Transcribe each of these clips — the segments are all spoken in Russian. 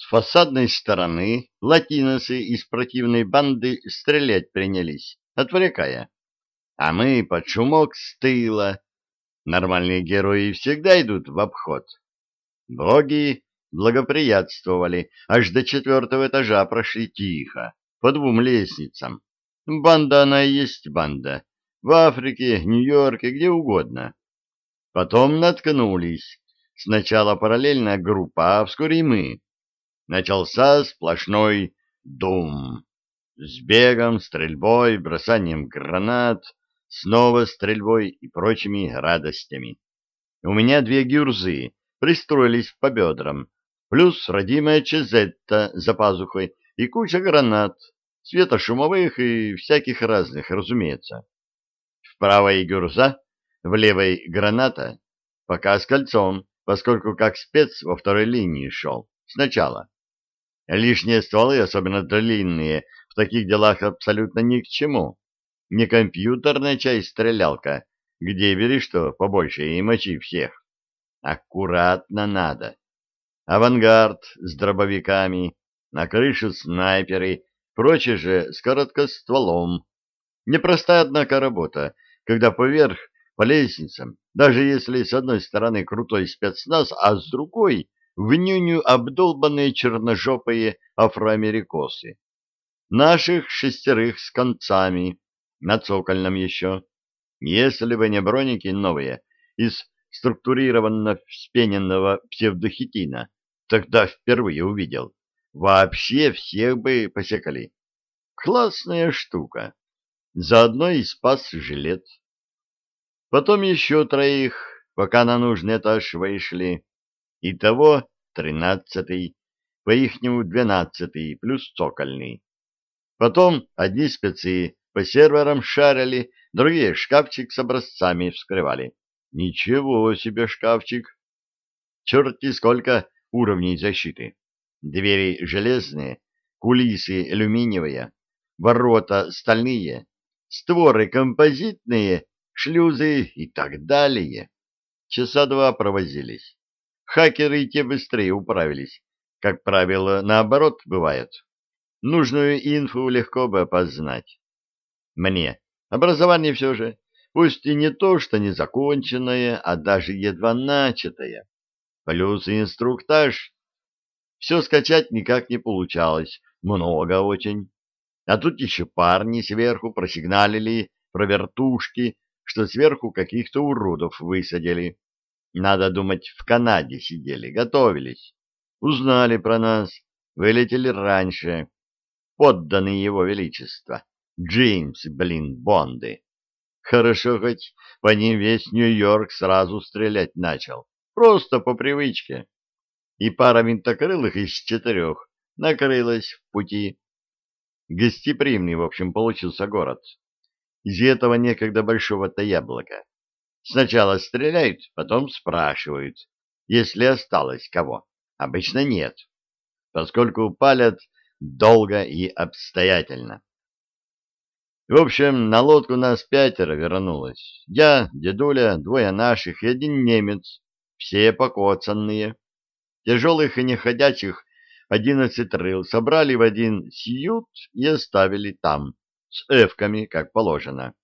С фасадной стороны латиносы из противной банды стрелять принялись, отвлекая. А мы под шумок с тыла. Нормальные герои всегда идут в обход. Боги благоприятствовали, аж до четвертого этажа прошли тихо, по двум лестницам. Банда она и есть банда. В Африке, Нью-Йорке, где угодно. Потом наткнулись. Сначала параллельная группа, а вскоре и мы. Начался сплошной дум. С бегом, стрельбой, бросанием гранат, снова стрельбой и прочими радостями. У меня две гюрзы пристроились по бедрам, плюс родимая чезетта за пазухой и куча гранат, светошумовых и всяких разных, разумеется. В правой гюрза, в левой граната, пока с кольцом, поскольку как спец во второй линии шел, сначала. Лишние стволы, особенно длинные, в таких делах абсолютно ни к чему. Не компьютерная часть стрелялка, где бери что побольше и мочи всех. Аккуратно надо. Авангард с дробовиками, на крыше снайперы, прочее же с короткостволом. Непростая, однако, работа, когда поверх, по лестницам, даже если с одной стороны крутой спецназ, а с другой в нюню обдолбанные черножопые афроамерикосы. Наших шестерых с концами, на цокольном еще. Если бы не броники новые, из структурированно вспененного псевдохитина, тогда впервые увидел. Вообще всех бы посекали. Классная штука. Заодно и спас жилет. Потом еще троих, пока на нужный этаж вышли. Итого тринадцатый, по-ихнему двенадцатый, плюс цокольный. Потом одни спецы по серверам шарили, другие шкафчик с образцами вскрывали. Ничего себе шкафчик! Черти сколько уровней защиты. Двери железные, кулисы алюминиевые, ворота стальные, створы композитные, шлюзы и так далее. Часа два провозились. Хакеры и те быстрее управились. Как правило, наоборот бывает. Нужную инфу легко бы опознать. Мне. Образование все же. Пусть и не то, что незаконченное, а даже едва начатое. Плюс инструктаж. Все скачать никак не получалось. Много очень. А тут еще парни сверху просигналили про вертушки, что сверху каких-то уродов высадили. Надо думать, в Канаде сидели, готовились. Узнали про нас, вылетели раньше. Подданные его величества. Джеймс, блин, Бонды. Хорошо хоть по ним весь Нью-Йорк сразу стрелять начал. Просто по привычке. И пара винтокрылых из четырех накрылась в пути. Гостеприимный, в общем, получился город. Из этого некогда большого-то яблока. Сначала стреляют, потом спрашивают, если осталось кого. Обычно нет, поскольку палят долго и обстоятельно. В общем, на лодку нас пятеро вернулось. Я, дедуля, двое наших и один немец, все покоцанные. Тяжелых и неходячих одиннадцать рыл собрали в один сьют и оставили там, с эвками, как положено.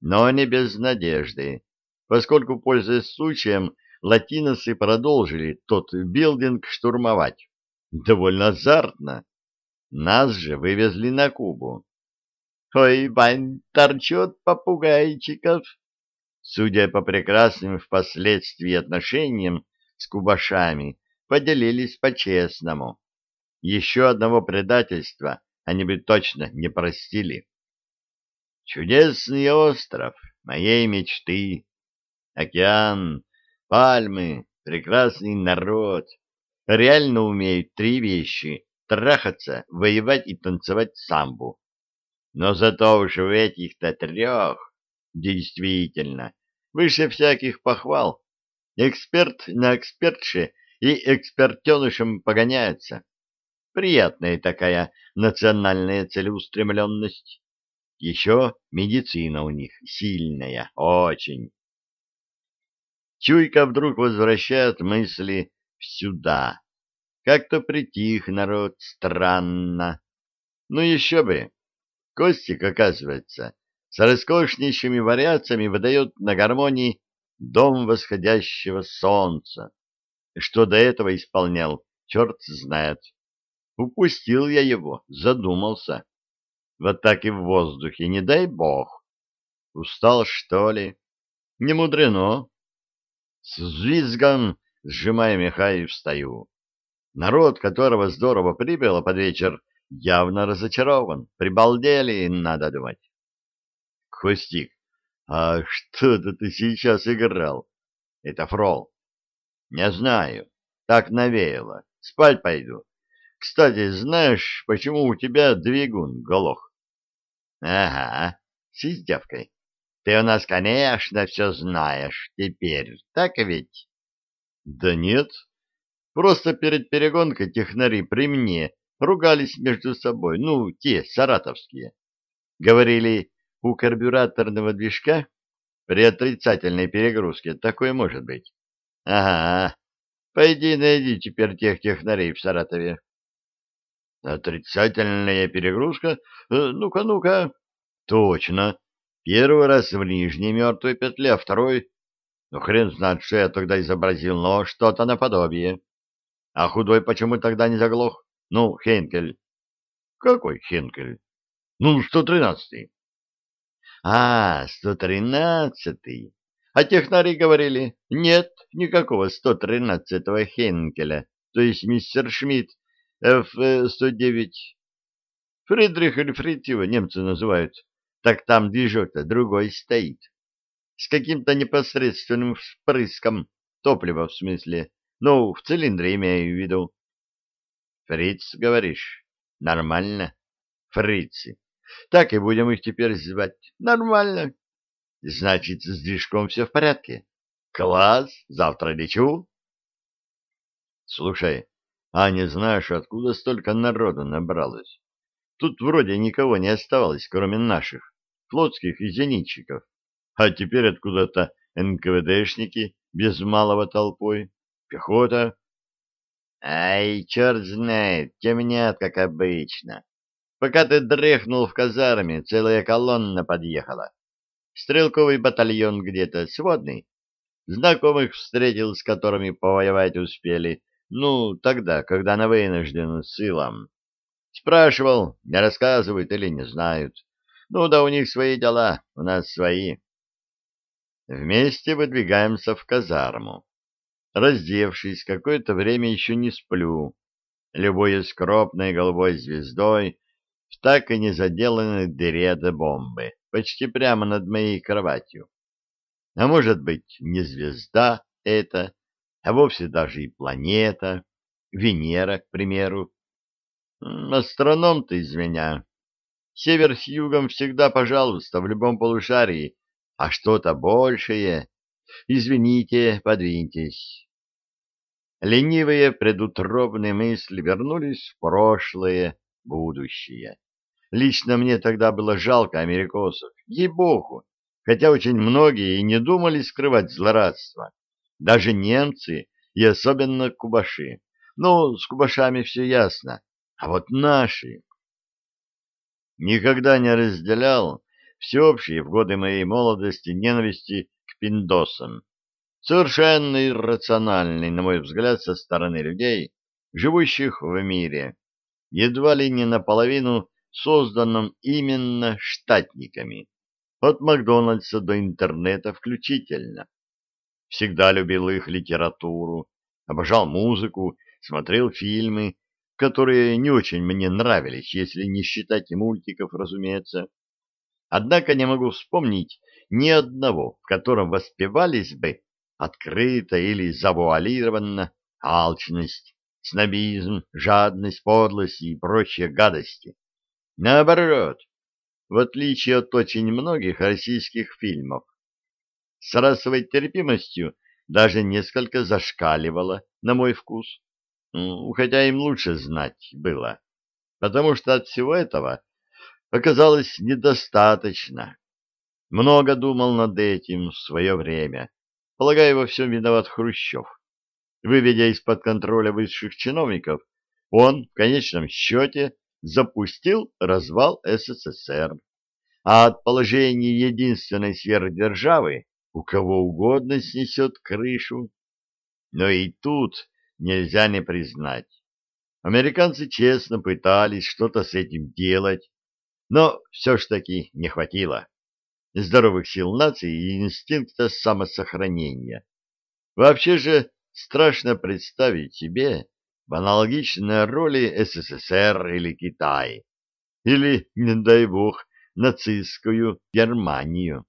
Но не без надежды поскольку, пользуясь случаем, латиносы продолжили тот билдинг штурмовать. Довольно азартно. Нас же вывезли на Кубу. Ой, бань, торчет попугайчиков. Судя по прекрасным впоследствии отношениям с кубашами, поделились по-честному. Еще одного предательства они бы точно не простили. Чудесный остров моей мечты, океан, пальмы, прекрасный народ. Реально умеют три вещи — трахаться, воевать и танцевать самбу. Но зато уж в этих-то трех действительно выше всяких похвал. Эксперт на экспертше и экспертенышем погоняется. Приятная такая национальная целеустремленность. Еще медицина у них сильная, очень. Чуйка вдруг возвращает мысли сюда. Как-то притих народ странно. Ну еще бы. Костик, оказывается, с роскошнейшими вариациями выдает на гармонии «Дом восходящего солнца». Что до этого исполнял, черт знает. Упустил я его, задумался. Вот так и в воздухе, не дай бог. Устал, что ли? Не мудрено. С визгом, сжимая меха, и встаю. Народ, которого здорово прибыло под вечер, явно разочарован. Прибалдели, надо думать. Костик, а что-то ты сейчас играл? Это фрол. Не знаю. Так навеяло. Спать пойду. Кстати, знаешь, почему у тебя двигун голох? Ага, с издевкой. Ты у нас, конечно, все знаешь теперь, так ведь? Да нет. Просто перед перегонкой технари при мне ругались между собой, ну, те, саратовские. Говорили, у карбюраторного движка при отрицательной перегрузке такое может быть. Ага, пойди найди теперь тех технарей в Саратове. Отрицательная перегрузка? Э, ну-ка, ну-ка. Точно. Первый раз в нижней мертвой петле, а второй... Ну, хрен знает, что я тогда изобразил, но что-то наподобие. А худой почему тогда не заглох? Ну, Хенкель. Какой Хенкель? Ну, 113-й. А, 113-й. А технари говорили, нет никакого 113-го Хенкеля, то есть мистер Шмидт F-109. Фридрих или Фритьева немцы называют. Так там движок-то другой стоит. С каким-то непосредственным впрыском топлива в смысле. Ну, в цилиндре имею в виду. Фриц, говоришь? Нормально. Фрицы. Так и будем их теперь звать. Нормально. Значит, с движком все в порядке. Класс, завтра лечу. Слушай, а не знаешь, откуда столько народу набралось? Тут вроде никого не оставалось, кроме наших, флотских и зенитчиков. А теперь откуда-то НКВДшники без малого толпой, пехота. Ай, черт знает, темнят, как обычно. Пока ты дрехнул в казарме, целая колонна подъехала. Стрелковый батальон где-то, сводный. Знакомых встретил, с которыми повоевать успели. Ну, тогда, когда на вынужденном силам. Спрашивал, не рассказывают или не знают. Ну да у них свои дела, у нас свои. Вместе выдвигаемся в казарму. Раздевшись, какое-то время еще не сплю, любуясь кропной голубой звездой в так и не заделанной дыре до бомбы, почти прямо над моей кроватью. А может быть, не звезда это, а вовсе даже и планета, Венера, к примеру. Астроном ты из меня. Север с югом всегда, пожалуйста, в любом полушарии, а что-то большее. Извините, подвиньтесь. Ленивые предутробные мысли вернулись в прошлое, будущее. Лично мне тогда было жалко америкосов, ей-богу, хотя очень многие и не думали скрывать злорадство. Даже немцы и особенно кубаши. Ну, с кубашами все ясно, а вот наши... Никогда не разделял всеобщие в годы моей молодости ненависти к пиндосам. Совершенно иррациональный, на мой взгляд, со стороны людей, живущих в мире, едва ли не наполовину созданном именно штатниками, от Макдональдса до интернета включительно. Всегда любил их литературу, обожал музыку, смотрел фильмы, которые не очень мне нравились, если не считать мультиков, разумеется. Однако не могу вспомнить ни одного, в котором воспевались бы открыто или завуалированно алчность, снобизм, жадность, подлость и прочие гадости. Наоборот, в отличие от очень многих российских фильмов, с расовой терпимостью даже несколько зашкаливало, на мой вкус. Хотя им лучше знать было, потому что от всего этого оказалось недостаточно. Много думал над этим в свое время. Полагаю, во всем виноват Хрущев. Выведя из-под контроля высших чиновников, он в конечном счете запустил развал СССР. А от положения единственной сверхдержавы у кого угодно снесет крышу. Но и тут нельзя не признать. Американцы честно пытались что-то с этим делать, но все ж таки не хватило здоровых сил нации и инстинкта самосохранения. Вообще же страшно представить себе в аналогичной роли СССР или Китай, или, не дай бог, нацистскую Германию.